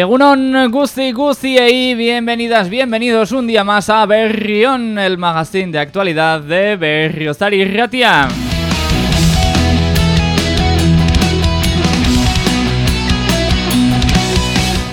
Egunon, Gusti, Gusti bienvenidas, bienvenidos un día más a Berrión, el magazine de actualidad de Berriozar y Ratia.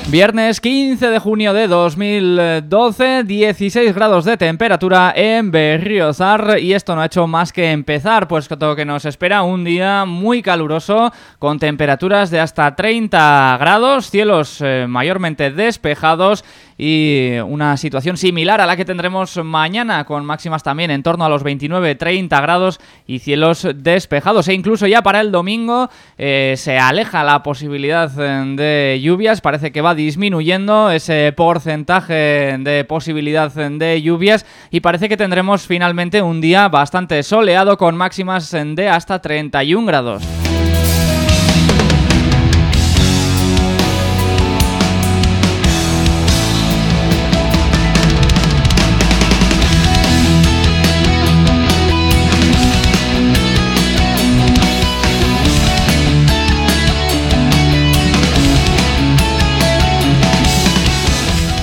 Viernes 15 de junio de 2012, 16 grados de temperatura en Berriozar y esto no ha hecho más que empezar, pues que nos espera un día muy caluroso con temperaturas de hasta 30 grados, cielos eh, mayormente despejados y una situación similar a la que tendremos mañana con máximas también en torno a los 29-30 grados y cielos despejados. E incluso ya para el domingo eh, se aleja la posibilidad eh, de lluvias, parece que va disminuyendo ese porcentaje de posibilidad de lluvias. Y parece que tendremos finalmente un día bastante soleado con máximas de hasta 31 grados.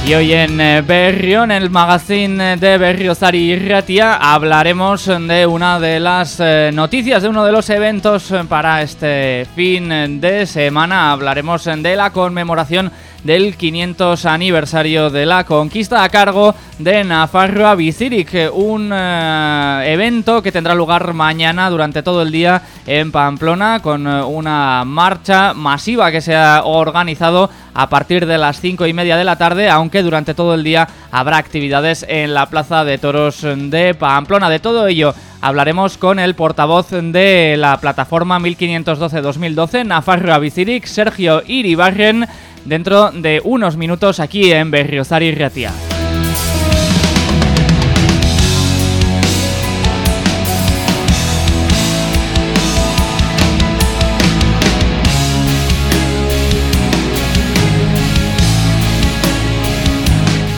Y hoy en eh, Berrión, el magazine de Berriozari y Ratia, hablaremos de una de las eh, noticias, de uno de los eventos para este fin de semana. Hablaremos de la conmemoración del 500 aniversario de la conquista a cargo de Nafarroa Bicirik, un eh, evento que tendrá lugar mañana durante todo el día en Pamplona con eh, una marcha masiva que se ha organizado a partir de las 5 y media de la tarde, aunque durante todo el día habrá actividades en la Plaza de Toros de Pamplona. De todo ello hablaremos con el portavoz de la plataforma 1512-2012, Nafarroa Bicirik, Sergio Iribarren, dentro de unos minutos aquí en Berriozar y.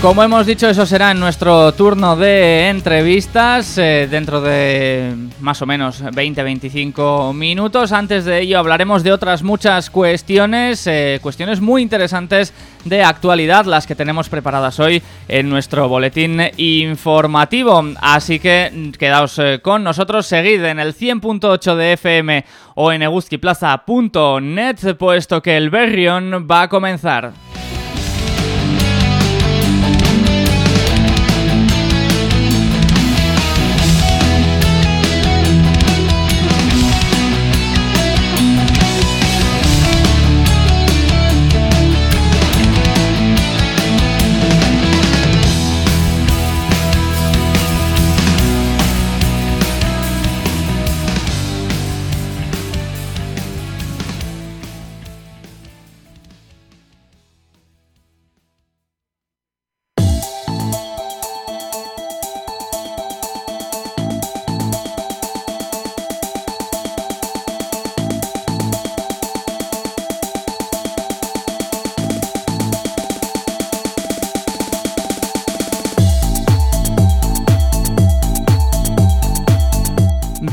Como hemos dicho, eso será en nuestro turno de entrevistas eh, dentro de más o menos 20-25 minutos. Antes de ello hablaremos de otras muchas cuestiones, eh, cuestiones muy interesantes de actualidad, las que tenemos preparadas hoy en nuestro boletín informativo. Así que quedaos eh, con nosotros, seguid en el 100.8 de FM o en eguzquiplaza.net, puesto que el Berrión va a comenzar.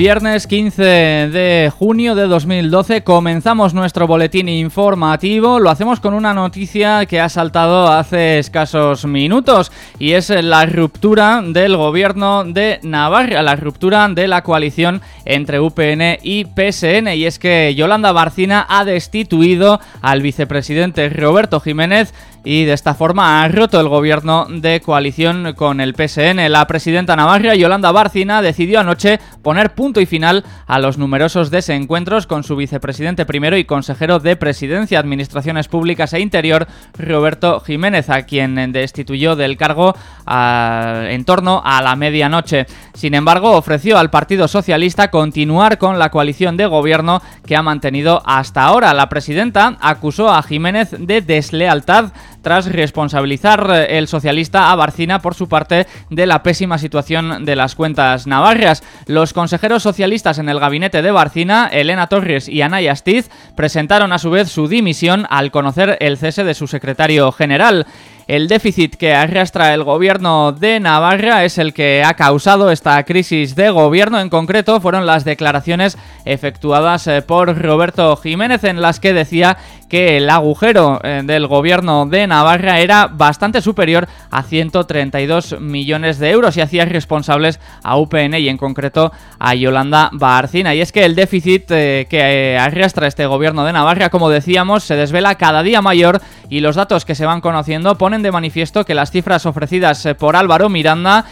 Viernes 15 de junio de 2012 comenzamos nuestro boletín informativo. Lo hacemos con una noticia que ha saltado hace escasos minutos y es la ruptura del gobierno de Navarra, la ruptura de la coalición entre UPN y PSN. Y es que Yolanda Barcina ha destituido al vicepresidente Roberto Jiménez y de esta forma ha roto el gobierno de coalición con el PSN. La presidenta Navarra, Yolanda Barcina, decidió anoche poner punto y final a los numerosos desencuentros con su vicepresidente primero y consejero de Presidencia, Administraciones Públicas e Interior, Roberto Jiménez, a quien destituyó del cargo en torno a la medianoche. Sin embargo, ofreció al Partido Socialista continuar con la coalición de gobierno que ha mantenido hasta ahora. La presidenta acusó a Jiménez de deslealtad tras responsabilizar eh, el socialista a Barcina por su parte de la pésima situación de las cuentas navarras. Los consejeros socialistas en el gabinete de Barcina, Elena Torres y Anaya Astiz, presentaron a su vez su dimisión al conocer el cese de su secretario general. El déficit que arrastra el gobierno de Navarra es el que ha causado esta crisis de gobierno. En concreto fueron las declaraciones efectuadas eh, por Roberto Jiménez en las que decía que el agujero eh, del gobierno de Navarra era bastante superior a 132 millones de euros y hacía responsables a UPN y en concreto a Yolanda Barcina. Y es que el déficit eh, que arrastra este gobierno de Navarra, como decíamos, se desvela cada día mayor y los datos que se van conociendo ponen de manifiesto que las cifras ofrecidas eh, por Álvaro Miranda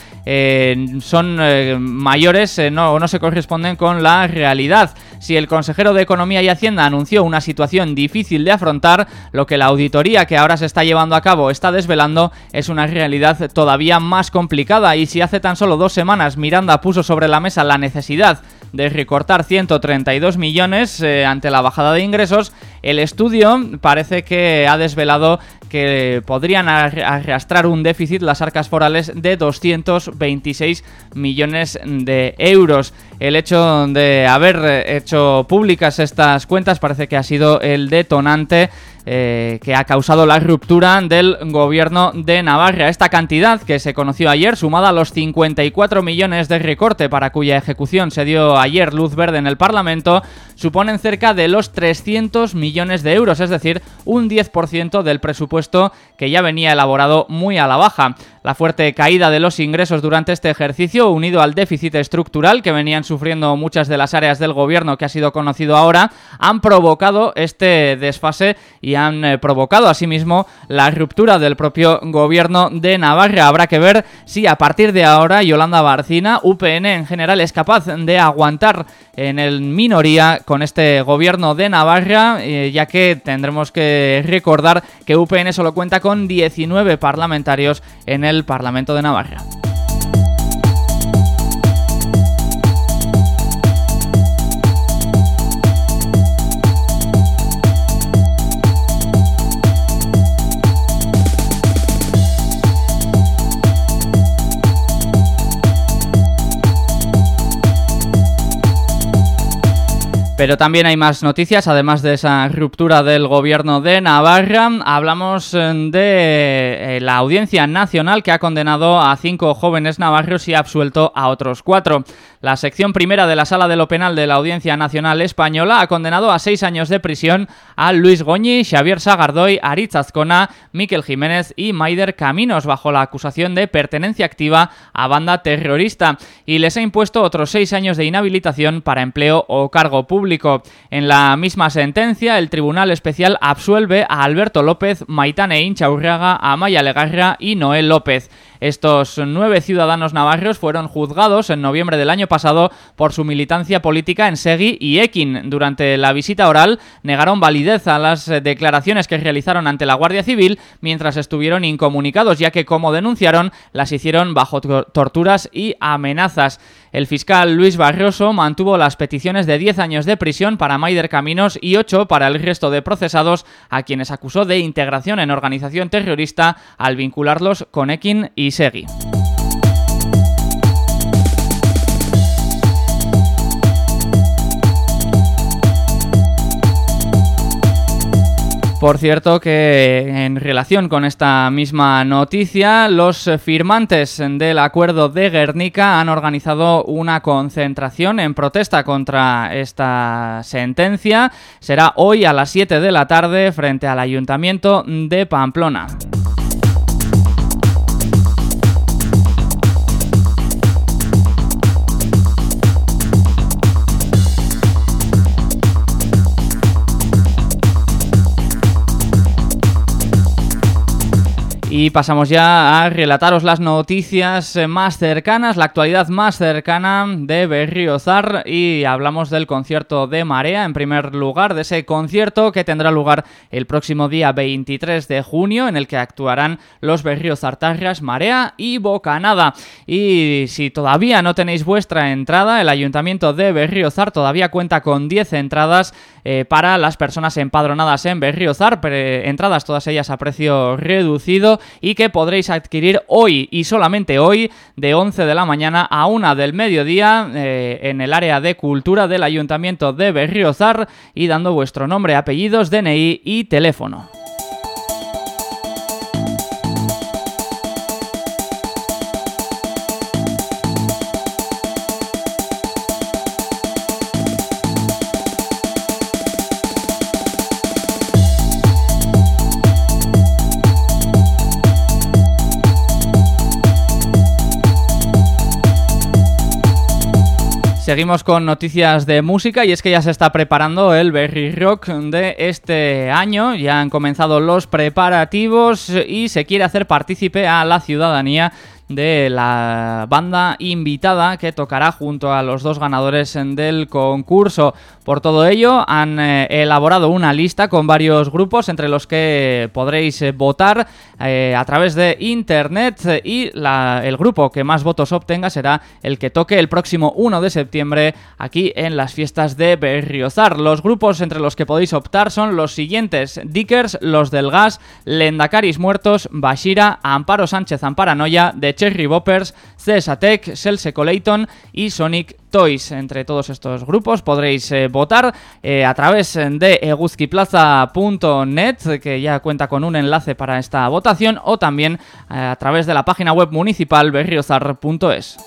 son mayores o no, no se corresponden con la realidad. Si el consejero de Economía y Hacienda anunció una situación difícil de afrontar, lo que la auditoría que ahora se está llevando a cabo está desvelando es una realidad todavía más complicada y si hace tan solo dos semanas Miranda puso sobre la mesa la necesidad de recortar 132 millones eh, ante la bajada de ingresos, el estudio parece que ha desvelado que podrían arrastrar un déficit las arcas forales de 226 millones de euros. El hecho de haber hecho públicas estas cuentas parece que ha sido el detonante eh, que ha causado la ruptura del gobierno de Navarra. Esta cantidad que se conoció ayer, sumada a los 54 millones de recorte para cuya ejecución se dio ayer luz verde en el Parlamento, suponen cerca de los 300 millones de euros, es decir, un 10% del presupuesto que ya venía elaborado muy a la baja. La fuerte caída de los ingresos durante este ejercicio, unido al déficit estructural que venían sufriendo muchas de las áreas del gobierno que ha sido conocido ahora, han provocado este desfase y han eh, provocado asimismo la ruptura del propio gobierno de Navarra. Habrá que ver si a partir de ahora Yolanda Barcina, UPN en general, es capaz de aguantar en el minoría con este gobierno de Navarra, eh, ya que tendremos que recordar que UPN solo cuenta con 19 parlamentarios en el el Parlamento de Navarra. Pero también hay más noticias, además de esa ruptura del gobierno de Navarra. Hablamos eh, de eh, la Audiencia Nacional que ha condenado a cinco jóvenes navarros y ha absuelto a otros cuatro. La sección primera de la Sala de lo Penal de la Audiencia Nacional Española ha condenado a seis años de prisión a Luis Goñi, Xavier Sagardoy, Aritz Azcona, Miquel Jiménez y Maider Caminos bajo la acusación de pertenencia activa a banda terrorista y les ha impuesto otros seis años de inhabilitación para empleo o cargo público. En la misma sentencia, el Tribunal Especial absuelve a Alberto López, Maitane Inchaurraga, Amaya Legarra y Noel López. Estos nueve ciudadanos navarros fueron juzgados en noviembre del año pasado por su militancia política en Segui y Ekin. Durante la visita oral negaron validez a las declaraciones que realizaron ante la Guardia Civil mientras estuvieron incomunicados, ya que como denunciaron las hicieron bajo torturas y amenazas. El fiscal Luis Barroso mantuvo las peticiones de 10 años de prisión para Maider Caminos y 8 para el resto de procesados a quienes acusó de integración en organización terrorista al vincularlos con Ekin y Segui. Por cierto que en relación con esta misma noticia, los firmantes del acuerdo de Guernica han organizado una concentración en protesta contra esta sentencia. Será hoy a las 7 de la tarde frente al Ayuntamiento de Pamplona. Y pasamos ya a relataros las noticias eh, más cercanas, la actualidad más cercana de Berriozar y hablamos del concierto de Marea en primer lugar, de ese concierto que tendrá lugar el próximo día 23 de junio en el que actuarán los Berriozartarras, Marea y Bocanada. Y si todavía no tenéis vuestra entrada, el Ayuntamiento de Berriozar todavía cuenta con 10 entradas eh, para las personas empadronadas en Berriozar, entradas todas ellas a precio reducido y que podréis adquirir hoy y solamente hoy de 11 de la mañana a 1 del mediodía eh, en el área de cultura del Ayuntamiento de Berriozar y dando vuestro nombre, apellidos, DNI y teléfono. Seguimos con noticias de música y es que ya se está preparando el Berry Rock de este año. Ya han comenzado los preparativos y se quiere hacer partícipe a la ciudadanía de la banda invitada que tocará junto a los dos ganadores del concurso. Por todo ello, han eh, elaborado una lista con varios grupos entre los que podréis eh, votar eh, a través de internet y el grupo que más votos obtenga será el que toque el próximo 1 de septiembre aquí en las fiestas de Berriozar. Los grupos entre los que podéis optar son los siguientes: Dickers, Los del Gas, Lendacaris Muertos, Bashira, Amparo Sánchez Amparanoia, de Cherry Boppers, Cesatec, Selse Coleighton y Sonic Toys. Entre todos estos grupos podréis eh, votar eh, a través de eguzquiplaza.net, que ya cuenta con un enlace para esta votación, o también eh, a través de la página web municipal berriozar.es.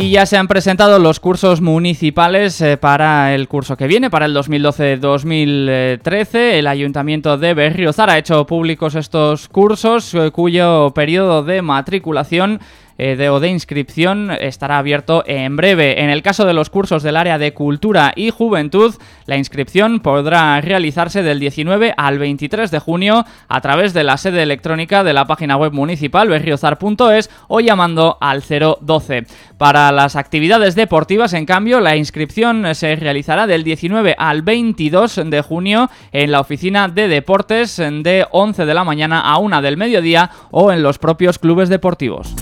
Y ya se han presentado los cursos municipales eh, para el curso que viene, para el 2012-2013. El Ayuntamiento de Berriozar ha hecho públicos estos cursos, eh, cuyo periodo de matriculación de, o de inscripción estará abierto en breve. En el caso de los cursos del área de Cultura y Juventud, la inscripción podrá realizarse del 19 al 23 de junio a través de la sede electrónica de la página web municipal berriozar.es o llamando al 012. Para las actividades deportivas, en cambio, la inscripción se realizará del 19 al 22 de junio en la oficina de deportes de 11 de la mañana a 1 del mediodía o en los propios clubes deportivos.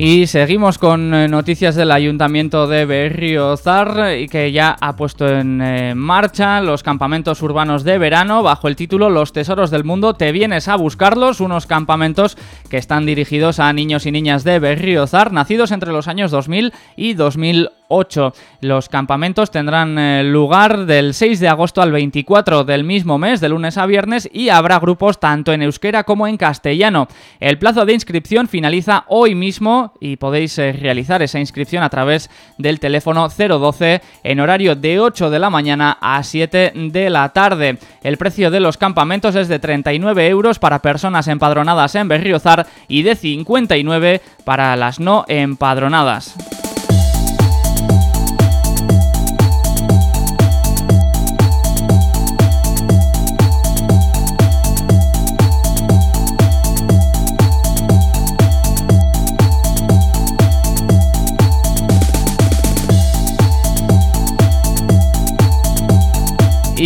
Y seguimos con eh, noticias del Ayuntamiento de Berriozar y que ya ha puesto en eh, marcha los campamentos urbanos de verano bajo el título Los Tesoros del Mundo, te vienes a buscarlos, unos campamentos que están dirigidos a niños y niñas de Berriozar, nacidos entre los años 2000 y 2008. 8. Los campamentos tendrán eh, lugar del 6 de agosto al 24 del mismo mes, de lunes a viernes, y habrá grupos tanto en euskera como en castellano. El plazo de inscripción finaliza hoy mismo y podéis eh, realizar esa inscripción a través del teléfono 012 en horario de 8 de la mañana a 7 de la tarde. El precio de los campamentos es de 39 euros para personas empadronadas en Berriozar y de 59 para las no empadronadas.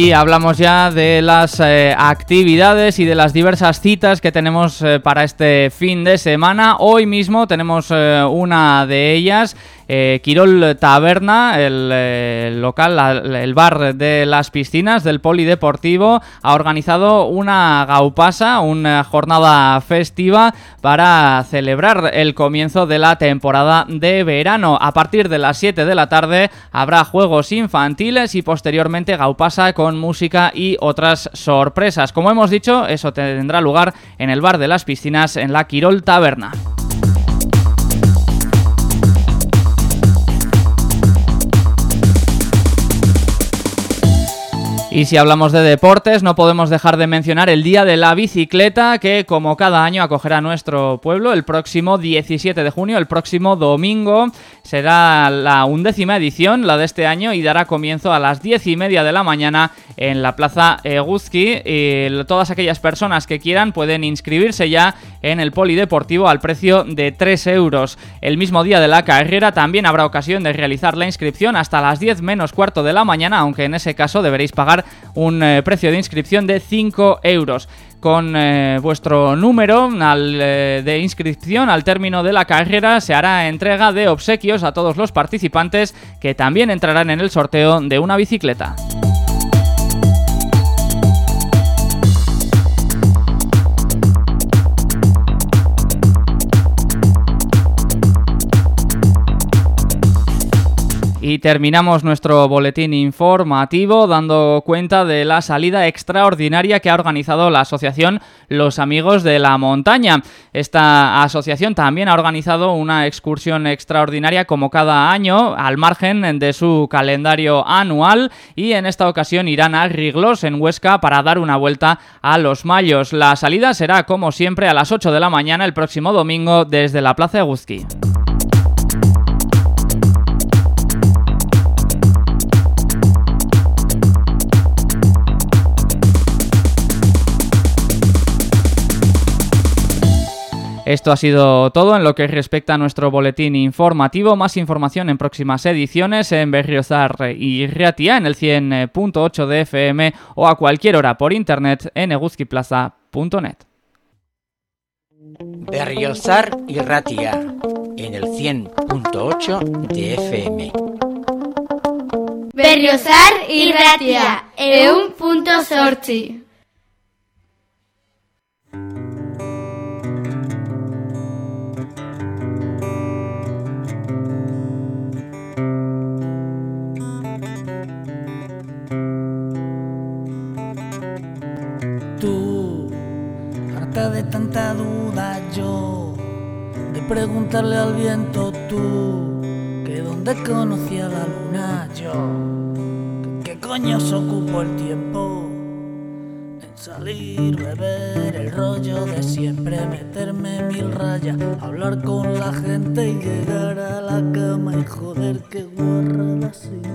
Y hablamos ya de las eh, actividades y de las diversas citas que tenemos eh, para este fin de semana. Hoy mismo tenemos eh, una de ellas eh, Quirol Taberna, el eh, local, el bar de las piscinas del Polideportivo, ha organizado una gaupasa, una jornada festiva para celebrar el comienzo de la temporada de verano. A partir de las 7 de la tarde habrá juegos infantiles y posteriormente gaupasa con música y otras sorpresas. Como hemos dicho, eso tendrá lugar en el bar de las piscinas en la Quirol Taberna. Y si hablamos de deportes, no podemos dejar de mencionar el Día de la Bicicleta, que como cada año acogerá nuestro pueblo el próximo 17 de junio, el próximo domingo. Será la undécima edición, la de este año, y dará comienzo a las diez y media de la mañana en la Plaza Eguzki. Y todas aquellas personas que quieran pueden inscribirse ya en el polideportivo al precio de 3 euros. El mismo día de la carrera también habrá ocasión de realizar la inscripción hasta las 10 menos cuarto de la mañana, aunque en ese caso deberéis pagar un eh, precio de inscripción de 5 euros con eh, vuestro número eh, de inscripción al término de la carrera se hará entrega de obsequios a todos los participantes que también entrarán en el sorteo de una bicicleta. Y terminamos nuestro boletín informativo dando cuenta de la salida extraordinaria que ha organizado la asociación Los Amigos de la Montaña. Esta asociación también ha organizado una excursión extraordinaria como cada año al margen de su calendario anual y en esta ocasión irán a Riglos en Huesca para dar una vuelta a los Mayos. La salida será como siempre a las 8 de la mañana el próximo domingo desde la Plaza de Esto ha sido todo en lo que respecta a nuestro boletín informativo. Más información en próximas ediciones en Berriozar y Riatia en el 100.8 de FM o a cualquier hora por internet en eguzquiplaza.net. Berriozar y Ratia en el 100.8 de FM. Berriozar y Ratia en un punto sorti. Tanta duda yo de preguntarle al viento tú que dónde conocía la luna yo qué coño se ocupó el tiempo en salir beber el rollo de siempre meterme mil rayas hablar con la gente y llegar a la cama y joder qué guarrada sin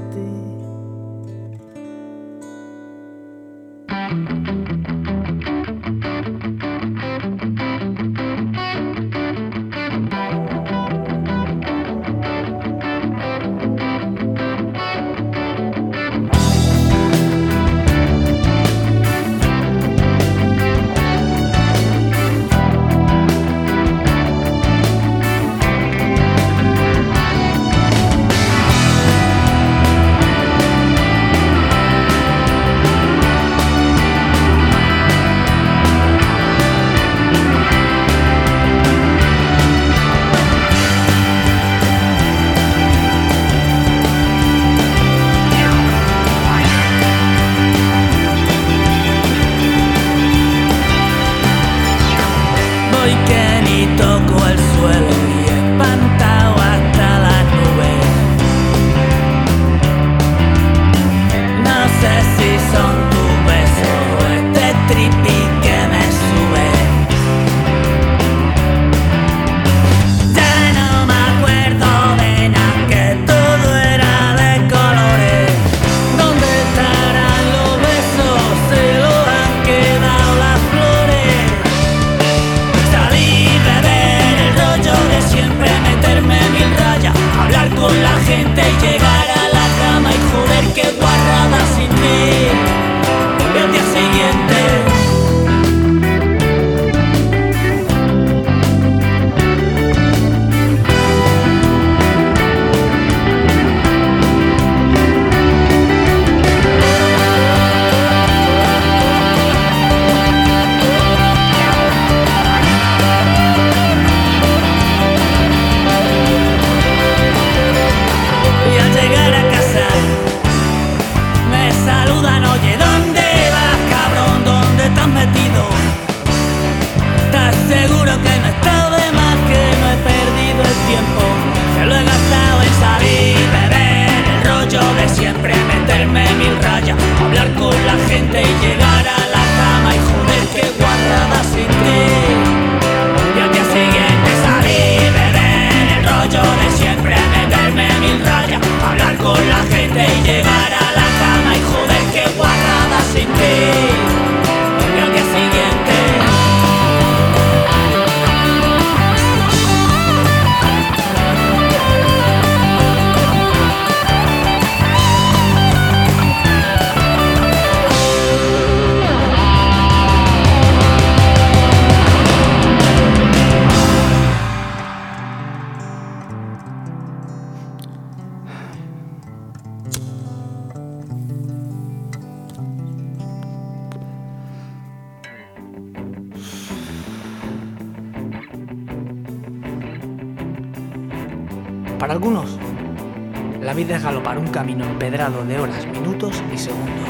empedrado de horas, minutos y segundos.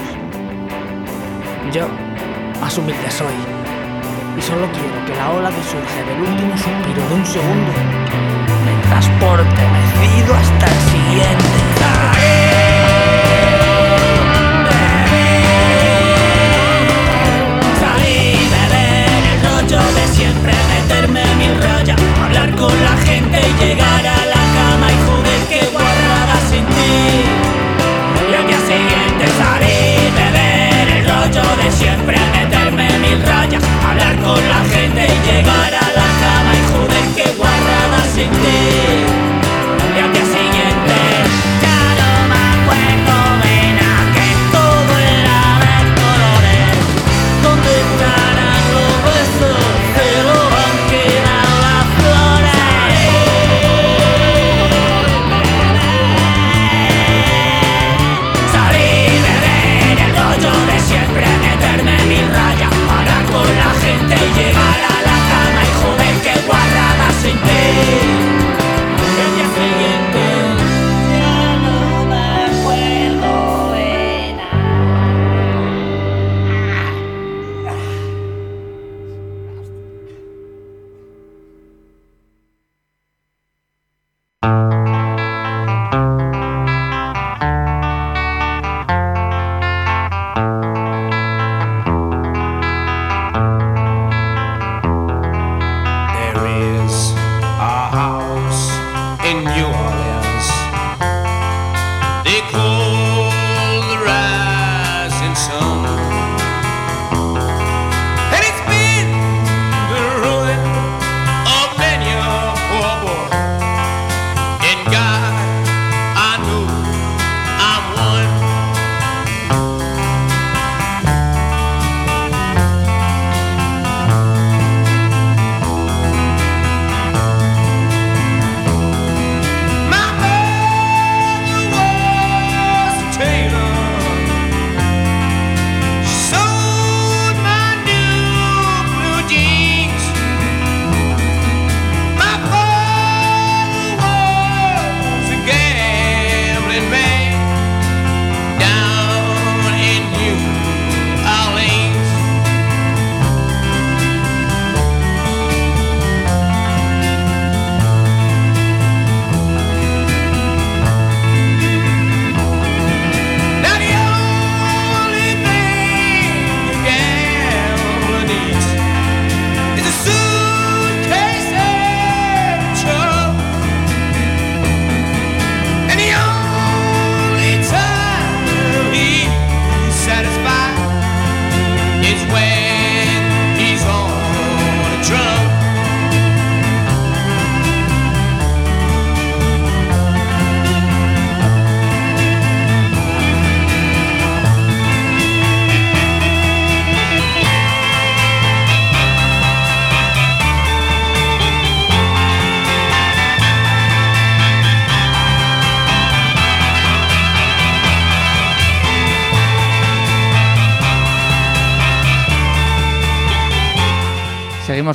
Yo, más humilde soy, y solo quiero que la ola que surge del último suspiro de un segundo me transporte mecido hasta el siguiente. Llegar a la cama y joder que guardada sin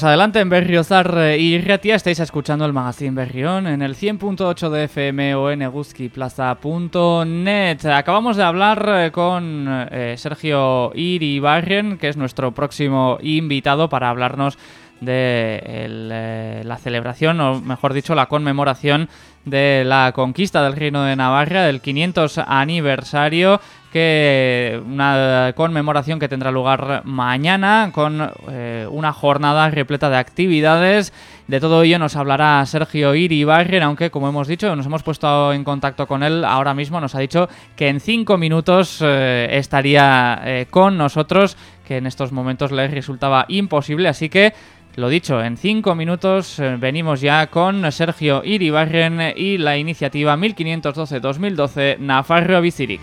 Adelante en Berriozar eh, y Ratia. Estáis escuchando el magazine Berrión en el 100.8 de FM o en eguzquiplaza.net. Acabamos de hablar eh, con eh, Sergio Iribarren, que es nuestro próximo invitado para hablarnos de la celebración, o mejor dicho, la conmemoración de la conquista del Reino de Navarra, del 500 aniversario, una conmemoración que tendrá lugar mañana con eh, una jornada repleta de actividades. De todo ello nos hablará Sergio Iribarren, aunque como hemos dicho, nos hemos puesto en contacto con él ahora mismo, nos ha dicho que en cinco minutos eh, estaría eh, con nosotros, que en estos momentos le resultaba imposible, así que lo dicho, en cinco minutos venimos ya con Sergio Iribarren y la iniciativa 1512-2012 Nafarro Bicirik.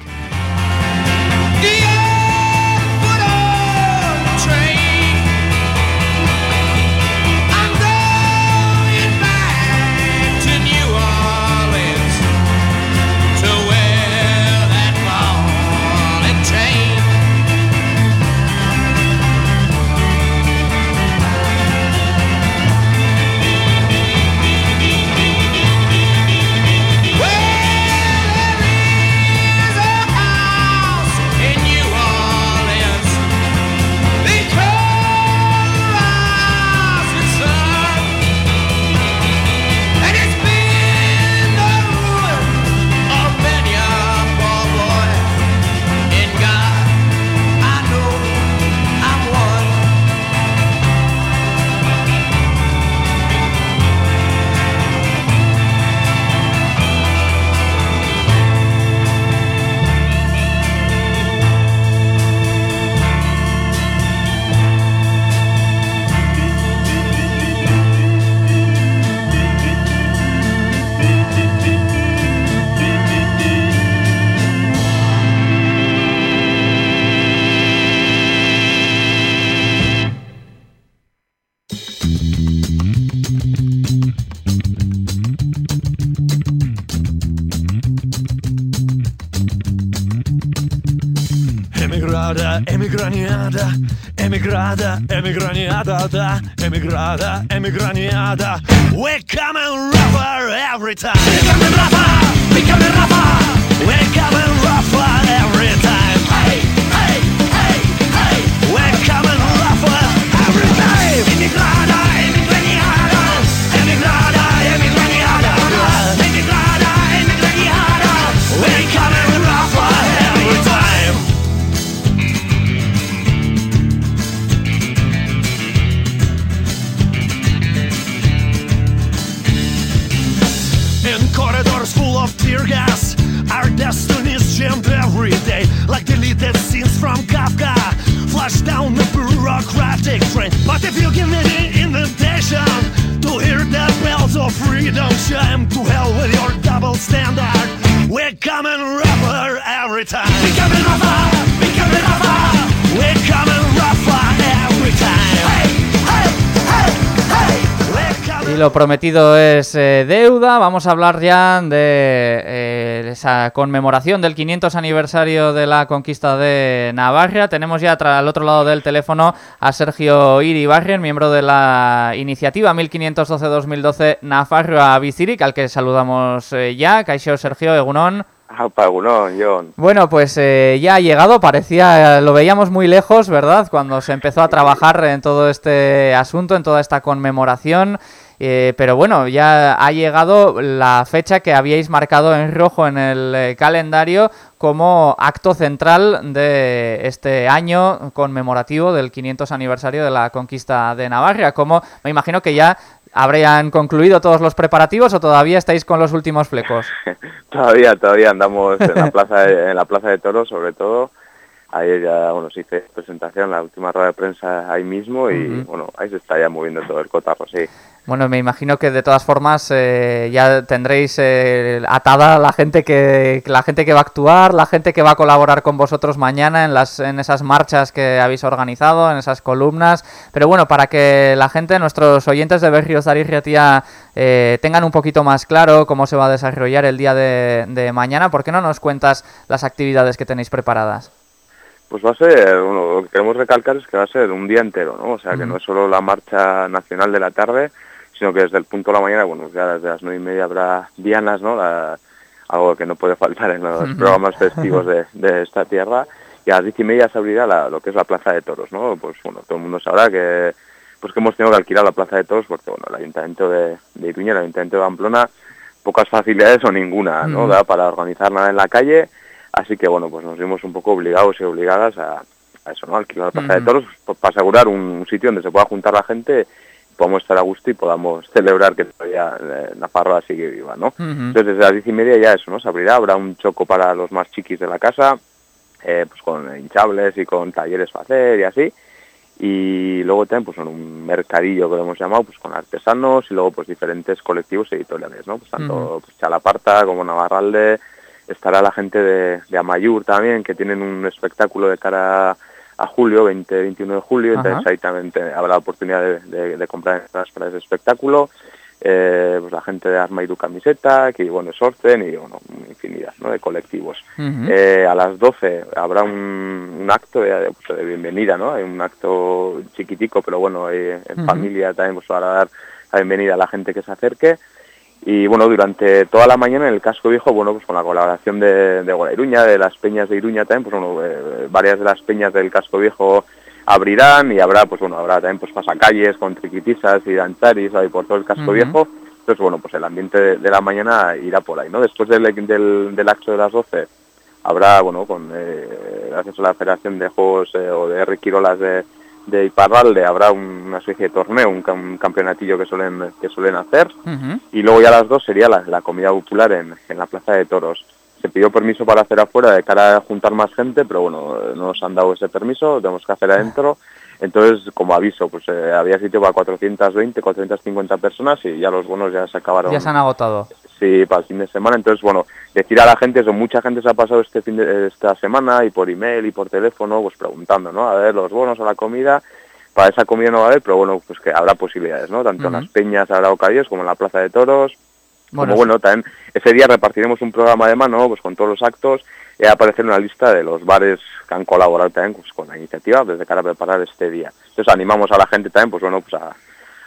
emigrada, emigrada, emigraniada, da, emigrada, emigraniada. We come and rapper every time. We Become the rapper, become the rapper. We come and rapper every time. Hey, hey, hey, hey. We come and rapper every time. Emigrada. Down the bureaucratic train. But if you give me the invitation to hear the bells of freedom chime, to hell with your double standard. We're coming rougher every time. We're coming rougher. Y lo prometido es eh, deuda. Vamos a hablar ya de eh, esa conmemoración del 500 aniversario de la conquista de Navarra. Tenemos ya al otro lado del teléfono a Sergio Iribarren, miembro de la iniciativa 1512-2012 Nafarroa Bizirik, al que saludamos eh, ya. Caixo Sergio egunon, Jon. Bueno, pues eh, ya ha llegado, parecía, lo veíamos muy lejos, ¿verdad? Cuando se empezó a trabajar en todo este asunto, en toda esta conmemoración. Eh, pero bueno, ya ha llegado la fecha que habíais marcado en rojo en el eh, calendario como acto central de este año conmemorativo del 500 aniversario de la conquista de Navarra. Como me imagino que ya habrían concluido todos los preparativos o todavía estáis con los últimos flecos. Todavía, todavía andamos en la plaza de, en la plaza de toros, sobre todo. Ayer ya, bueno, se hizo presentación, la última rueda de prensa ahí mismo y, bueno, ahí se está ya moviendo todo el cotarro, sí. Bueno, me imagino que de todas formas eh, ya tendréis eh, atada la gente que la gente que va a actuar, la gente que va a colaborar con vosotros mañana en las en esas marchas que habéis organizado, en esas columnas. Pero bueno, para que la gente, nuestros oyentes de Berrios Tía eh, tengan un poquito más claro cómo se va a desarrollar el día de, de mañana, ¿por qué no nos cuentas las actividades que tenéis preparadas? Pues va a ser, bueno, lo que queremos recalcar es que va a ser un día entero, ¿no? O sea, que no es solo la marcha nacional de la tarde, sino que desde el punto de la mañana, bueno, ya desde las nueve y media habrá dianas, ¿no? La- algo que no puede faltar en los programas festivos de, de esta tierra. Y a las diez y media se abrirá la- lo que es la Plaza de Toros, ¿no? Pues bueno, todo el mundo sabrá que pues que hemos tenido que alquilar la Plaza de Toros porque, bueno, el Ayuntamiento de, de Iruña, el Ayuntamiento de Pamplona, pocas facilidades o ninguna, ¿no? Da para organizar nada en la calle. Así que, bueno, pues nos vimos un poco obligados y obligadas a, a eso, ¿no? Alquilar la Plaza de Ujú. Toros pues, para asegurar un, sitio donde se pueda juntar la gente, podamos estar a gusto y podamos celebrar que todavía eh, Nafarroa sigue viva, ¿no? Entonces, desde las diez y media ya eso, ¿no? Se abrirá, habrá un choco para los más chiquis de la casa, eh, pues con hinchables y con talleres para hacer y así. Y luego también, pues, bueno, un mercadillo que lo hemos llamado, pues, con artesanos y luego, pues, diferentes colectivos editoriales, ¿no? Pues, tanto Ujú. pues, Chalaparta como Navarralde, estará la gente de, de Amayur también, que tienen un espectáculo de cara a julio, 20-21 de julio, Ajá. entonces ahí también te- habrá la oportunidad de, de- de comprar entradas para ese espectáculo. Eh, pues la gente de Armairu Camiseta, que bueno, es Orten y bueno, infinidad ¿no? de colectivos. Eh, a las 12 habrá un, un acto de, de- pues, de bienvenida, ¿no? Hay un acto chiquitico, pero bueno, eh, en familia también pues, para dar la bienvenida a la gente que se acerque. Y bueno, durante toda la mañana en el casco viejo, bueno, pues con la colaboración de, de Iruña, de las peñas de Iruña también, pues bueno, eh, varias de las peñas del casco viejo abrirán y habrá, pues bueno, habrá también pues pasacalles con triquitisas y danzaris ahí por todo el casco viejo. Entonces, bueno, pues el ambiente de, de la mañana irá por ahí, ¿no? Después del, del, del acto de las 12 habrá, bueno, con eh, gracias a la Federación de Juegos eh, o de R. Quirolas de, de Iparralde, habrá un- una especie de torneo, un, cam- un campeonatillo que suelen, que suelen hacer. Y luego ya a las dos sería la, la comida popular en, en la Plaza de Toros. Se pidió permiso para hacer afuera de cara a juntar más gente, pero bueno, no nos han dado ese permiso, tenemos que hacer adentro. Entonces, como aviso, pues eh, había sitio para 420, 450 personas y ya los bonos ya se acabaron. Ya se han agotado. Sí, para el fin de semana. Entonces, bueno, decir a la gente eso, mucha gente se ha pasado este fin de, esta semana y por email y por teléfono, pues preguntando, ¿no? A ver, los bonos a la comida. Para esa comida no va a haber, pero bueno, pues que habrá posibilidades, ¿no? Tanto en las peñas habrá bocadillos como en la Plaza de Toros. Bueno, como bueno, también ese día repartiremos un programa de mano, pues con todos los actos. y aparecer una lista de los bares que han colaborado también pues, con la iniciativa desde cara a preparar este día. Entonces animamos a la gente también, pues bueno, pues a,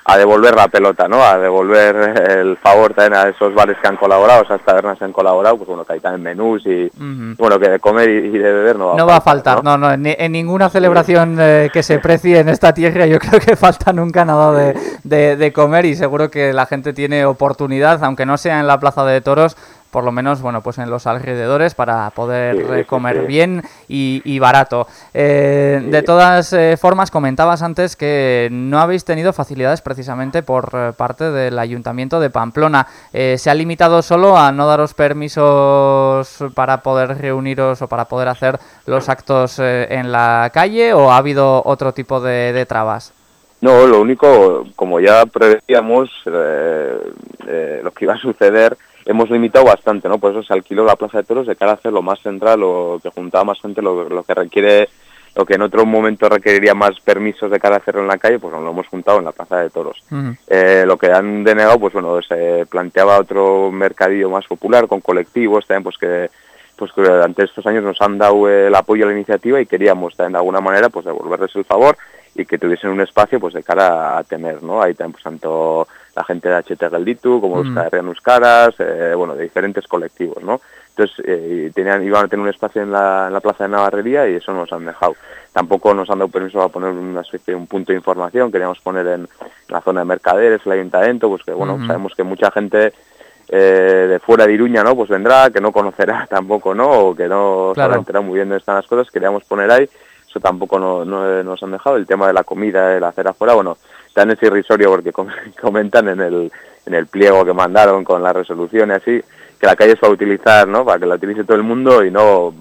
a devolver la pelota, ¿no? A devolver el favor también a esos bares que han colaborado, esas tabernas que han colaborado, pues bueno, que hay también menús y, bueno, que de comer y, y de beber no va, No va a faltar, no, no, en, en ninguna celebración eh, que se precie en esta tierra yo creo que falta nunca nada de, de- de comer y seguro que la gente tiene oportunidad, aunque no sea en la Plaza de Toros, por lo menos, bueno, pues en los alrededores para poder Sí, comer sí. bien y, y barato. Eh, De todas eh, formas, comentabas antes que no habéis tenido facilidades precisamente por eh, parte del Ayuntamiento de Pamplona. Eh, ¿Se ha limitado solo a no daros permisos para poder reuniros o para poder hacer los actos en la calle o ha habido otro tipo de, de trabas? No, lo único, como ya preveíamos, eh, lo que iba a suceder, hemos limitado bastante, ¿no? Por eso se alquiló la Plaza de Toros de cara a hacer lo más central, o que juntaba más gente, lo, lo que requiere, lo que en otro momento requeriría más permisos de cara a hacerlo en la calle, pues lo hemos juntado en la Plaza de Toros. Eh, lo que han denegado, pues bueno, se planteaba otro mercadillo más popular con colectivos también, pues que pues que durante estos años nos han dado el apoyo a la iniciativa y queríamos también de alguna manera pues devolverles el favor y que tuviesen un espacio pues de cara a tener, ¿no? Ahí también pues tanto la gente de HT Gelditu como los Mm. Caerrianus Caras, eh, bueno, de diferentes colectivos, ¿no? Entonces eh, tenían, iban a tener un espacio en la, en la plaza de Navarrería y eso nos han dejado. Tampoco nos han dado permiso para poner una especie un punto de información, queríamos poner en la zona de mercaderes, el ayuntamiento, pues que bueno, sabemos que mucha gente eh, de fuera de Iruña, ¿no? Pues vendrá, que no conocerá tampoco, ¿no? O que no se Claro. habrá enterado muy bien de están las cosas, queríamos poner ahí, eso tampoco no, no nos han dejado. El tema de la comida, el hacer afuera, bueno, tan es irrisorio porque com- comentan en el, en el pliego que mandaron con la resolución y así, que la calle es para utilizar, ¿no? Para que la utilice todo el mundo y no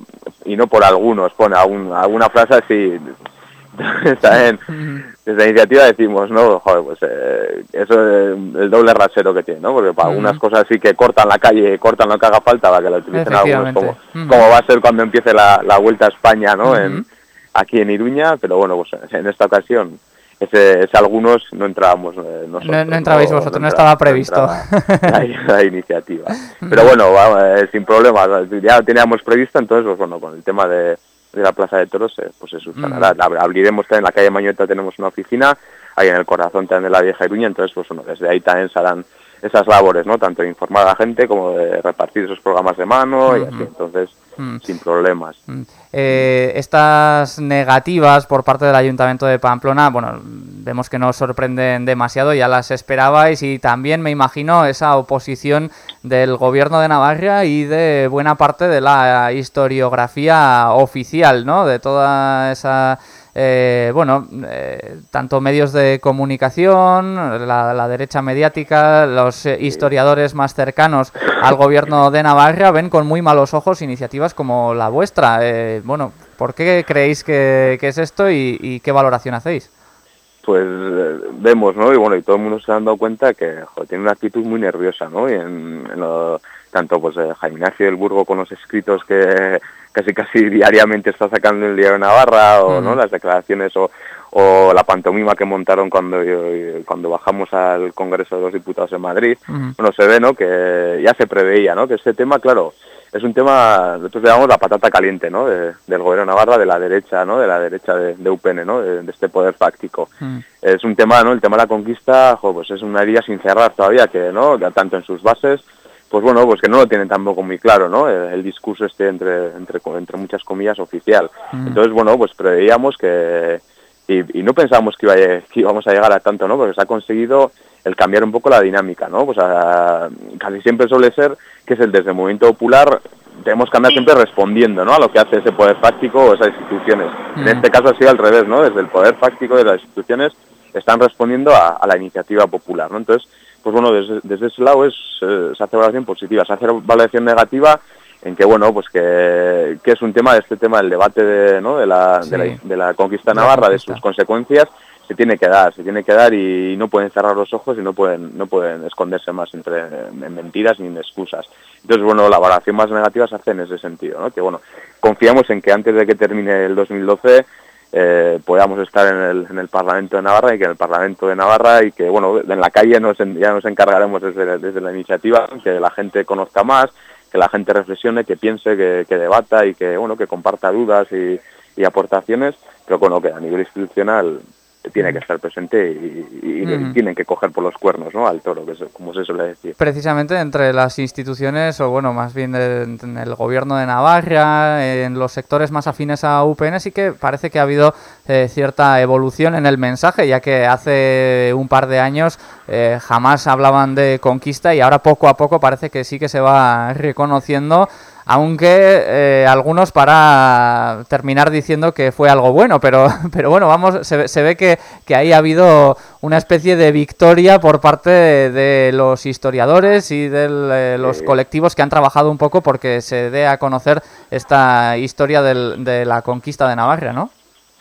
y no por algunos, pone algún- alguna frase así. También, desde la iniciativa decimos, ¿no? Joder, pues eh, eso es el doble rasero que tiene, ¿no? Porque para Ujú. algunas cosas sí que cortan la calle, cortan lo que haga falta para que la utilicen algunos, como, como va a ser cuando empiece la, la Vuelta a España, ¿no? En. Aquí en Iruña, pero bueno, pues en esta ocasión ese, ese algunos no entrábamos eh, nosotros. No- no entrabais vosotros, no estaba previsto. La, la iniciativa. Pero bueno, va, eh, sin problemas, ya lo teníamos previsto, entonces, pues bueno, con el tema de, de la Plaza de Toros, eh, pues se subsanará. Ab- Abriremos también en la calle Mañueta, tenemos una oficina, ahí en el corazón también de la vieja Iruña, entonces, pues bueno, desde ahí también se harán esas labores, ¿no? Tanto de informar a la gente como de repartir esos programas de mano y así, entonces, Mm. sin problemas. Mm. Eh, estas negativas por parte del Ayuntamiento de Pamplona, bueno, vemos que no os sorprenden demasiado, ya las esperabais y también me imagino esa oposición del gobierno de Navarra y de buena parte de la historiografía oficial, ¿no? De toda esa... eh, bueno, eh, tanto medios de comunicación, la, la derecha mediática, los eh, historiadores más cercanos al gobierno de Navarra ven con muy malos ojos iniciativas como la vuestra. Eh, bueno, ¿por qué creéis que, que es esto y, y qué valoración hacéis? pues eh, vemos, ¿no? Y bueno, y todo el mundo se ha dado cuenta que tiene una actitud muy nerviosa, ¿no? Y en, en lo- tanto pues Jaime Ignacio del Burgo con los escritos que casi casi diariamente está sacando el diario de Navarra, o ¿no? Ujú. las declaraciones o, o la pantomima que montaron cuando yo- cuando bajamos al Congreso de los Diputados en Madrid, bueno, se ve, ¿no? Que ya se preveía, ¿no? Que este tema, claro, es un tema, nosotros le llamamos la patata caliente, ¿no? De- del gobierno Navarra, de la derecha, ¿no? De la derecha de, de UPN, ¿no? De, de este poder fáctico. Mm. Es un tema, ¿no? El tema de la conquista, jo, pues es una herida sin cerrar todavía, que, ¿no? Tanto en sus bases, pues bueno, pues que no lo tienen tampoco muy claro, ¿no? El, el discurso este entre, entre, entre muchas comillas oficial. Mm. Entonces, bueno, pues preveíamos que, y, y no pensábamos que, iba a- que íbamos a llegar a tanto, ¿no? Porque se ha conseguido el cambiar un poco la dinámica, ¿no? Pues a- casi siempre suele ser que es el desde el movimiento popular tenemos que andar siempre respondiendo, ¿no? A lo que hace ese poder fáctico o esas instituciones. En Mm. este caso ha sido al revés, ¿no? Desde el poder fáctico de las instituciones están respondiendo a, a la iniciativa popular, ¿no? Entonces, pues bueno, desde, desde ese lado es, eh, se hace valoración positiva, se hace valoración negativa en que, bueno, pues que, que es un tema, este tema del debate de, ¿no? de, la, de, la, de la conquista navarra, de sus consecuencias, se tiene que dar, se tiene que dar y no pueden cerrar los ojos y no pueden, no pueden esconderse más entre en mentiras ni en excusas. Entonces, bueno, la valoración más negativa se hace en ese sentido, ¿no? Que, bueno, confiamos en que antes de que termine el 2012 eh, podamos estar en el, en el Parlamento de Navarra y que en el Parlamento de Navarra y que, bueno, en la calle nos, ya nos encargaremos desde, desde la iniciativa, que la gente conozca más, que la gente reflexione, que piense, que, que debata y que, bueno, que comparta dudas y, y aportaciones, pero bueno, que a nivel institucional tiene que estar presente y, y- y Ujú. tienen que coger por los cuernos, ¿no? Al toro, que es como se suele decir. Precisamente entre las instituciones, o bueno, más bien en el gobierno de Navarra, en los sectores más afines a UPN, sí que parece que ha habido eh, cierta evolución en el mensaje, ya que hace un par de años eh, jamás hablaban de conquista y ahora poco a poco parece que sí que se va reconociendo. Aunque eh, algunos para terminar diciendo que fue algo bueno, pero, pero bueno, vamos, se, ve- se ve que, que ahí ha habido una especie de victoria por parte de, de los historiadores y de los Sí. colectivos que han trabajado un poco porque se dé a conocer esta historia del- de la conquista de Navarra, ¿no?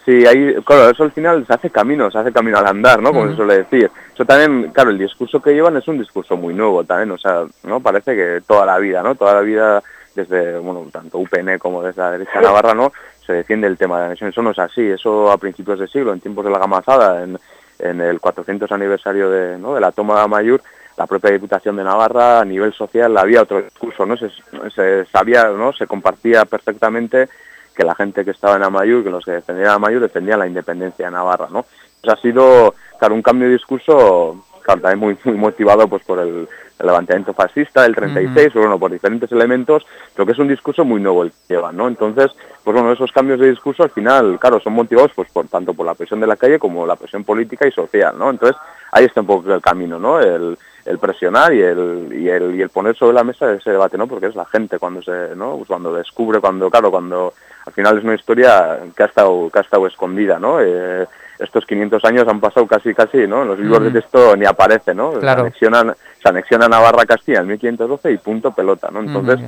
Sí, ahí, claro, eso al final se hace camino, se hace camino al andar, ¿no? Como se suele decir. Eso también, claro, el discurso que llevan es un discurso muy nuevo también, o sea, ¿no? Parece que toda la vida, ¿no? Toda la vida, desde, bueno, tanto UPN como desde la derecha navarra, ¿no? Se defiende el tema de la anexión. Eso no es así, eso a principios de siglo, en tiempos de la Gamasada, en, en el 400 aniversario de, ¿no? de la toma de Amayur, la propia Diputación de Navarra, a nivel social, había otro discurso, ¿no? Se, se sabía, ¿no? Se compartía perfectamente que la gente que estaba en Amayur, que los que defendían Amayur, defendían la independencia de Navarra, ¿no? Pues ha sido, claro, un cambio de discurso, claro, también muy, muy motivado pues por el, el levantamiento fascista del 36, bueno, por diferentes elementos, pero que es un discurso muy nuevo el que llevan, ¿no? Entonces, pues bueno, esos cambios de discurso al final, claro, son motivados pues por tanto por la presión de la calle como la presión política y social, ¿no? Entonces, ahí está un poco el camino, ¿no? El, el presionar y el, y el y el poner sobre la mesa ese debate, ¿no? Porque es la gente cuando se, ¿no? Pues cuando descubre, cuando, claro, cuando al final es una historia que ha estado, que ha estado escondida, ¿no? Eh, estos 500 años han pasado casi, casi, ¿no? Los libros de texto ni aparece, ¿no? Claro. Se, anexionan, se anexiona Navarra a Castilla en 1512 y punto pelota, ¿no? Entonces.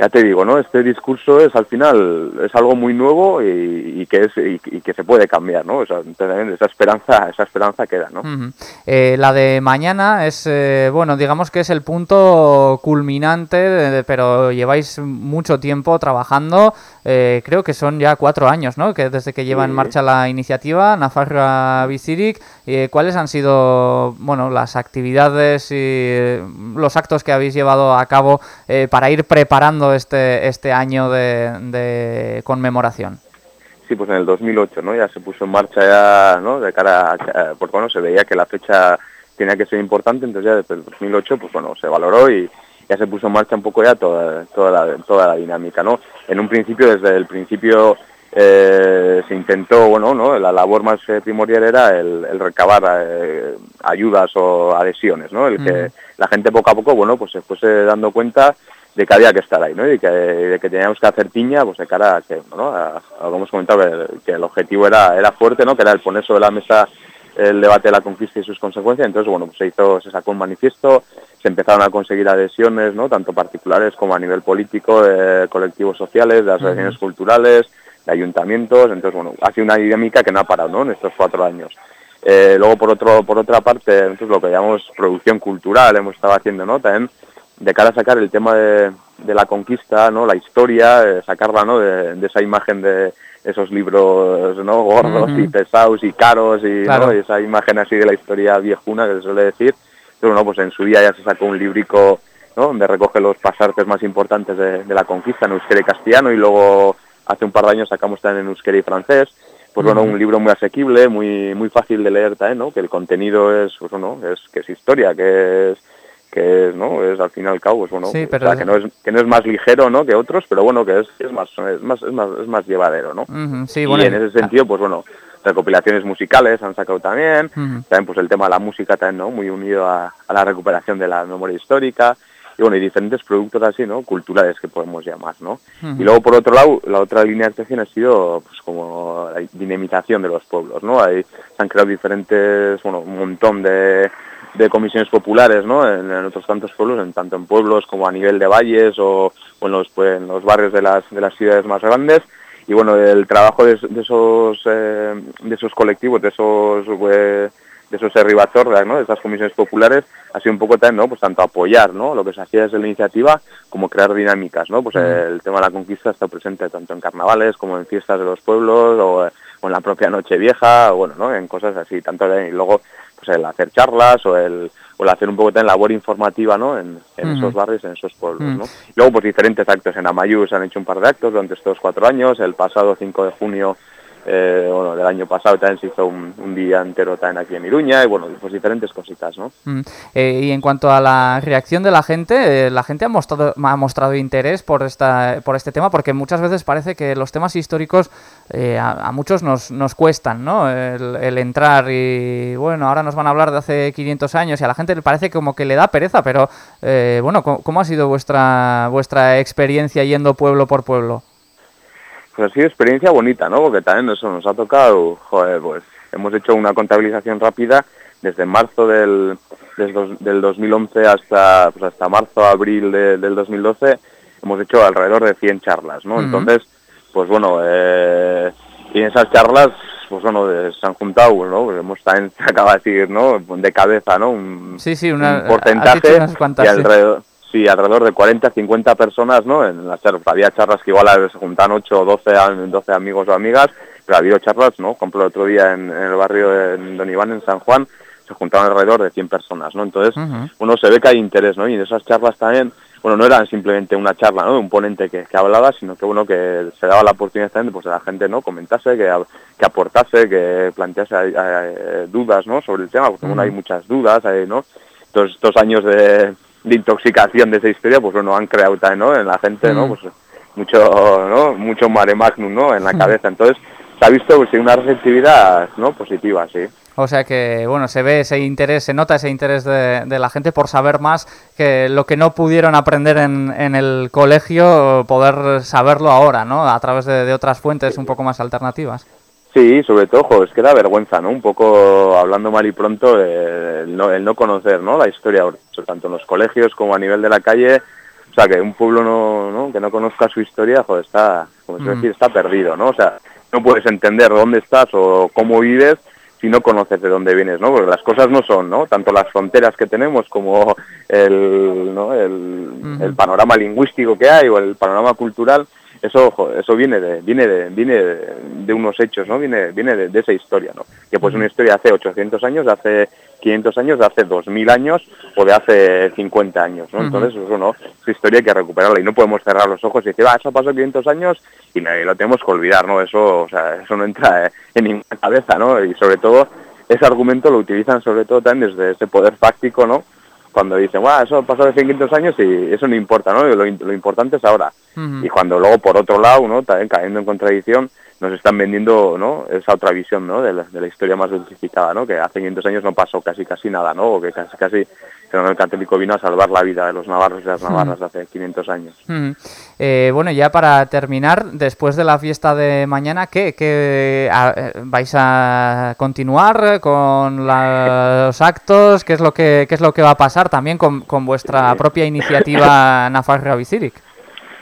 Ya te digo, ¿no? Este discurso es al final es algo muy nuevo y, y que es y, y que se puede cambiar, ¿no? O sea, esa esperanza, esa esperanza queda, ¿no? Eh, la de mañana es, eh, bueno, digamos que es el punto culminante, de- pero lleváis mucho tiempo trabajando, eh, creo que son ya cuatro años, ¿no? Que desde que lleva en marcha la iniciativa, Nafarra Bizirik, eh, ¿cuáles han sido, bueno, las actividades y eh, los actos que habéis llevado a cabo eh, para ir preparando este, este año de, de conmemoración? Sí, pues en el 2008, ¿no? Ya se puso en marcha ya, ¿no? De cara a, porque bueno, se veía que la fecha tenía que ser importante, entonces ya desde el 2008, pues bueno, se valoró y ya se puso en marcha un poco ya toda, toda, la, toda la dinámica, ¿no? En un principio, desde el principio eh, se intentó, bueno, ¿no? La labor más eh, primordial era el, el recabar eh, ayudas o adhesiones, ¿no? El que Ujú. la gente poco a poco, bueno, pues se fuese dando cuenta de que había que estar ahí, ¿no? Y que, de que teníamos que hacer piña, pues de cara a que, ¿no? A, a como hemos comentado, que, que el objetivo era, era fuerte, ¿no? Que era el poner sobre la mesa el debate de la conquista y sus consecuencias. Entonces, bueno, pues se hizo, se sacó un manifiesto, se empezaron a conseguir adhesiones, ¿no? Tanto particulares como a nivel político, de colectivos sociales, de asociaciones culturales, de ayuntamientos. Entonces, bueno, ha sido una dinámica que no ha parado, ¿no? En estos cuatro años. Eh, luego, por otro, por otra parte, entonces lo que llamamos producción cultural, hemos estado haciendo, ¿no? También de cara a sacar el tema de, de la conquista, ¿no? La historia, eh, sacarla, ¿no? De, de esa imagen de esos libros, ¿no? Gordos y pesados y caros y, Claro. ¿no? y esa imagen así de la historia viejuna que se suele decir. Pero bueno, pues en su día ya se sacó un librico, ¿no? Donde recoge los pasartes más importantes de, de la conquista en euskera y castellano y luego hace un par de años sacamos también en euskera y francés. Pues bueno, un libro muy asequible, muy muy fácil de leer también, ¿no? Que el contenido es, pues bueno, es que es historia, que es que es, ¿no? Es al fin y al cabo, pues bueno, Sí, o sea, es- que no es que no es más ligero, ¿no? Que otros, pero bueno, que es, es más es más es más es más llevadero, ¿no? Sí, y bueno, en ese sentido, pues bueno, recopilaciones musicales han sacado también, también pues el tema de la música también, ¿no? Muy unido a, a la recuperación de la memoria histórica y bueno, y diferentes productos así, ¿no? Culturales que podemos llamar, ¿no? Y luego por otro lado, la otra línea de actuación ha sido pues como la dinamización de los pueblos, ¿no? Ahí se han creado diferentes, bueno, un montón de, de comisiones populares, ¿no? En, en otros tantos pueblos, en tanto en pueblos como a nivel de valles o, o en, los, pues, en los barrios de las, de las ciudades más grandes. Y bueno, el trabajo de, de esos, eh, de esos colectivos, de esos, eh, de esos ¿no? De esas comisiones populares, ha sido un poco también, ¿no? Pues tanto apoyar, ¿no? Lo que se hacía desde la iniciativa, como crear dinámicas, ¿no? Pues el tema de la conquista está presente tanto en carnavales como en fiestas de los pueblos o, o en la propia Nochevieja, o bueno, ¿no? En cosas así, tanto y luego pues el hacer charlas o el, o el hacer un poco también labor informativa, ¿no? En, esos barrios, en esos pueblos. ¿no? Y luego pues diferentes actos en Amayú se han hecho un par de actos durante estos cuatro años, el pasado 5 de junio eh, bueno, del año pasado también se hizo un, día entero también aquí en Iruña y bueno, pues diferentes cositas, ¿no? Mm. Eh, y en cuanto a la reacción de la gente, eh, la gente ha mostrado, ha mostrado interés por esta, por este tema, porque muchas veces parece que los temas históricos a, a muchos nos, nos cuestan, ¿no? El, entrar y bueno, ahora nos van a hablar de hace 500 años y a la gente le parece como que le da pereza, pero bueno, ¿cómo, cómo ha sido vuestra vuestra experiencia yendo pueblo por pueblo? Pues ha sido experiencia bonita, ¿no? Porque también eso nos ha tocado, joder, pues hemos hecho una contabilización rápida desde marzo del, des dos- del 2011 hasta, pues hasta marzo, abril de- del 2012, hemos hecho alrededor de 100 charlas, ¿no? Entonces, pues bueno, eh, y en esas charlas, pues bueno, eh, se han juntado, ¿no? Pues hemos también, se acaba de decir, ¿no? De cabeza, ¿no? Un, Sí, sí, una, un porcentaje unas cuantas, y alrededor, sí, alrededor de 40, 50 personas, ¿no? En las charlas, había charlas que igual se juntan 8 o 12, a- 12 amigos o amigas, pero ha habido charlas, ¿no? Como el otro día en, en el barrio de Don Iván, en San Juan, se juntaron alrededor de 100 personas, ¿no? Entonces, uno se ve que hay interés, ¿no? Y en esas charlas también, bueno, no eran simplemente una charla, ¿no? De un ponente que, que hablaba, sino que, bueno, que se daba la oportunidad también, pues, a la gente, ¿no? Comentase, que, que aportase, que plantease eh, eh, dudas, ¿no? Sobre el tema, porque, bueno, hay muchas dudas, hay, ¿no? Todos estos años de, de intoxicación de esa historia, pues, bueno, han creado. En la gente, ¿no? Mm. Pues mucho, ¿no? Mucho mare magnum, ¿no? En la cabeza. Entonces, se ha visto, pues, una receptividad, ¿no? Positiva, sí. O sea que, bueno, se ve ese interés, se nota ese interés de, de la gente por saber más que lo que no pudieron aprender en, en el colegio, poder saberlo ahora, ¿no? A través de, de otras fuentes un poco más alternativas. Sí, sobre todo, jo, es que da vergüenza, ¿no? Un poco, hablando mal y pronto, eh, el, no, el no conocer, ¿no? La historia, tanto en los colegios como a nivel de la calle. O sea, que un pueblo no, ¿no? que no conozca su historia, joder, está, como se Mm. decir, está perdido, ¿no? O sea, no puedes entender dónde estás o cómo vives si no conoces de dónde vienes, ¿no? Porque las cosas no son, ¿no? Tanto las fronteras que tenemos como el, ¿no? el panorama lingüístico que hay o el panorama cultural, eso, ojo, eso viene de, viene de, viene de, de unos hechos, ¿no? Viene, viene de, de esa historia, ¿no? Que pues una historia de hace 800 años, de hace 500 años, de hace 2000 años o de hace 50 años, ¿no? Entonces, eso no, esa historia hay que recuperarla y no podemos cerrar los ojos y decir, ah, eso pasó 500 años y lo tenemos que olvidar, ¿no? Eso, o sea, eso no entra eh, en ninguna cabeza, ¿no? Y sobre todo, ese argumento lo utilizan sobre todo también desde ese poder fáctico, ¿no? Cuando dicen, wow, eso pasó hace 500 años y eso no importa, ¿no? Lo, importante es ahora. Y cuando luego, por otro lado, ¿no? También cayendo en contradicción, nos están vendiendo, ¿no? Esa otra visión, ¿no? De la, de la historia más dulcificada, ¿no? Que hace 500 años no pasó casi casi nada, ¿no? O que casi casi el católico vino a salvar la vida de los navarros y las navarras hace 500 años. Mm. Eh, bueno, ya para terminar, después de la fiesta de mañana, ¿qué, qué, a- eh, vais a continuar con la- los actos? ¿Qué es lo que qué es lo que va a pasar también con, con vuestra propia iniciativa Nafarra Biciric?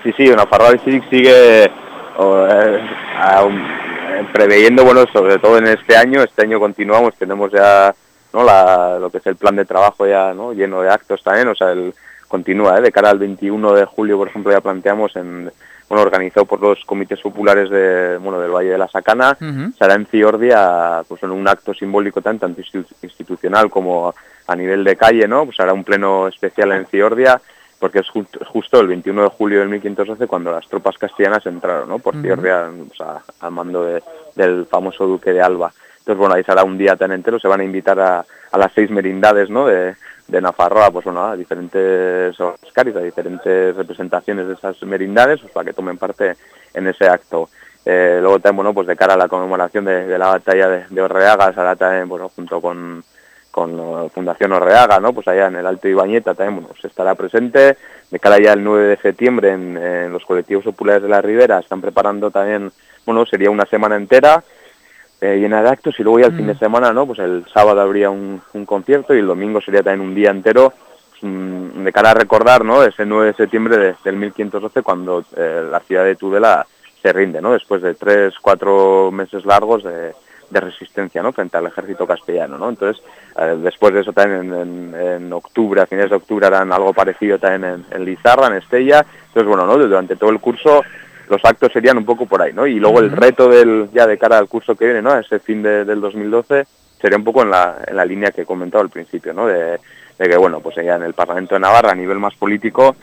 Sí, sí, una Farrar Civic sigue o, eh, aún, eh, preveyendo, bueno, sobre todo en este año, este año continuamos, tenemos ya no la, lo que es el plan de trabajo ya no lleno de actos también, o sea, el continúa, ¿eh? de cara al 21 de julio, por ejemplo, ya planteamos en bueno, organizado por los comités populares de, bueno, del Valle de la Sacana, Ujú. se hará en Ciordia pues, en un acto simbólico tan- tanto institu- institucional como a nivel de calle, ¿no? Pues hará un pleno especial en Ciordia, porque es justo, justo el 21 de julio del 1512 cuando las tropas castellanas entraron, ¿no? Por. Ciordia, pues, a- al mando de- del famoso duque de Alba. Entonces, bueno, ahí será un día tan entero, se van a invitar a, las seis merindades, ¿no? De, de Nafarroa, pues bueno, a diferentes Oscaris, a diferentes representaciones de esas merindades, pues, para que tomen parte en ese acto. Eh, luego también, bueno, pues de cara a la conmemoración de, la batalla de, de Orreaga, será también, bueno, junto con, con eh, Fundación Orreaga, ¿no? Pues allá en el Alto Ibañeta también, bueno, se estará presente. De cara ya el 9 de septiembre en, en los colectivos populares de la Ribera están preparando también, bueno, sería una semana entera eh, llena de actos y luego ya el fin de semana, ¿no? Pues el sábado habría un, un concierto y el domingo sería también un día entero mm, de cara a recordar, ¿no? Ese 9 de septiembre de- del 1512 cuando eh, la ciudad de Tudela se rinde, ¿no? Después de tres, cuatro meses largos de, de resistencia ¿no? frente al ejército castellano. ¿no? Entonces, eh, después de eso también en, en- en octubre, a fines de octubre harán algo parecido también en, en Lizarra, en Estella. Entonces, bueno, ¿no? durante todo el curso los actos serían un poco por ahí, ¿no? Y luego el reto del, ya de cara al curso que viene, ¿no? A ese fin de- del 2012, sería un poco en la, en la línea que he comentado al principio, ¿no? De, de que, bueno, pues ya en el Parlamento de Navarra, a nivel más político,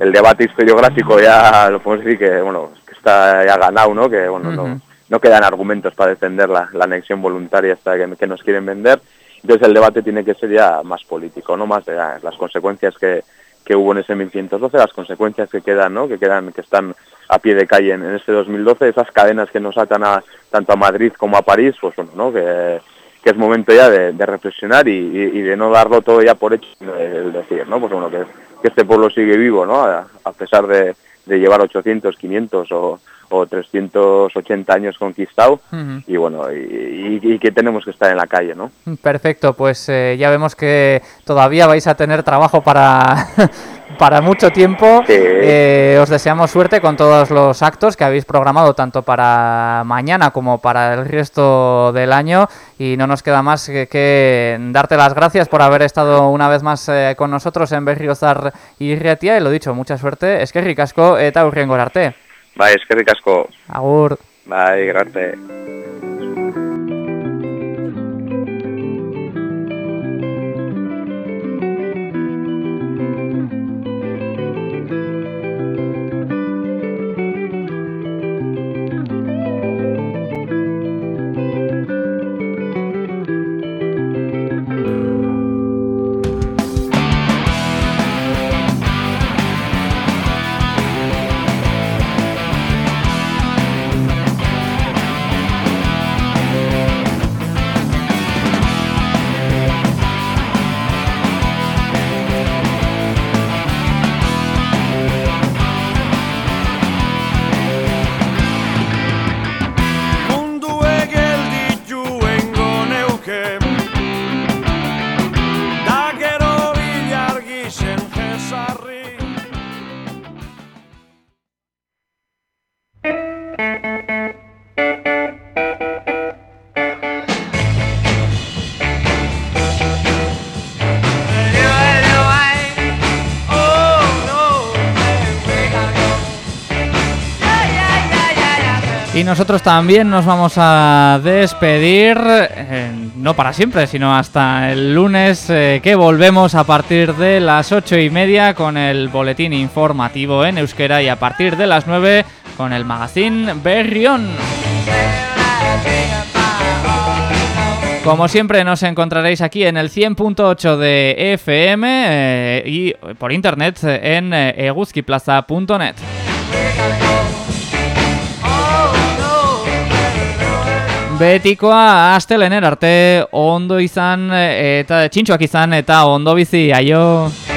el debate historiográfico ya lo podemos decir que, bueno, que está ya ganado, ¿no? Que, bueno, no, no quedan argumentos para defender la, la anexión voluntaria esta que, que nos quieren vender. Entonces el debate tiene que ser ya más político, no más de ah, las consecuencias que, que hubo en ese 1512, las consecuencias que quedan, ¿no? Que quedan, que están a pie de calle en, en este 2012, esas cadenas que nos atan a, tanto a Madrid como a París, pues bueno, ¿no? Que, que es momento ya de, de reflexionar y, y- y de no darlo todo ya por hecho, de decir, ¿no? Pues bueno, que, que este pueblo sigue vivo, ¿no? A, a pesar de, de llevar 800, 500 o, o 380 años conquistado y bueno, y, y- y que tenemos que estar en la calle, ¿no? Perfecto, pues eh, ya vemos que todavía vais a tener trabajo para, para mucho tiempo. Sí. Eh, os deseamos suerte con todos los actos que habéis programado tanto para mañana como para el resto del año y no nos queda más que, que darte las gracias por haber estado una vez más eh, con nosotros en Berriozar y Retia y lo dicho, mucha suerte. Es que ricasco eta urriengo arte. Bai, eskerrik asko. Agur. Bai, grarte. Y nosotros también nos vamos a despedir, eh, no para siempre, sino hasta el lunes eh, que volvemos a partir de las ocho y media con el boletín informativo en euskera y a partir de las 9 con el magazine Berrión. Como siempre nos encontraréis aquí en el 100.8 de FM eh, y por internet en eguzkiplaza.net. Betikoa astelener arte ondo izan eh, eta txintxoak izan eta ondo bizi, aio!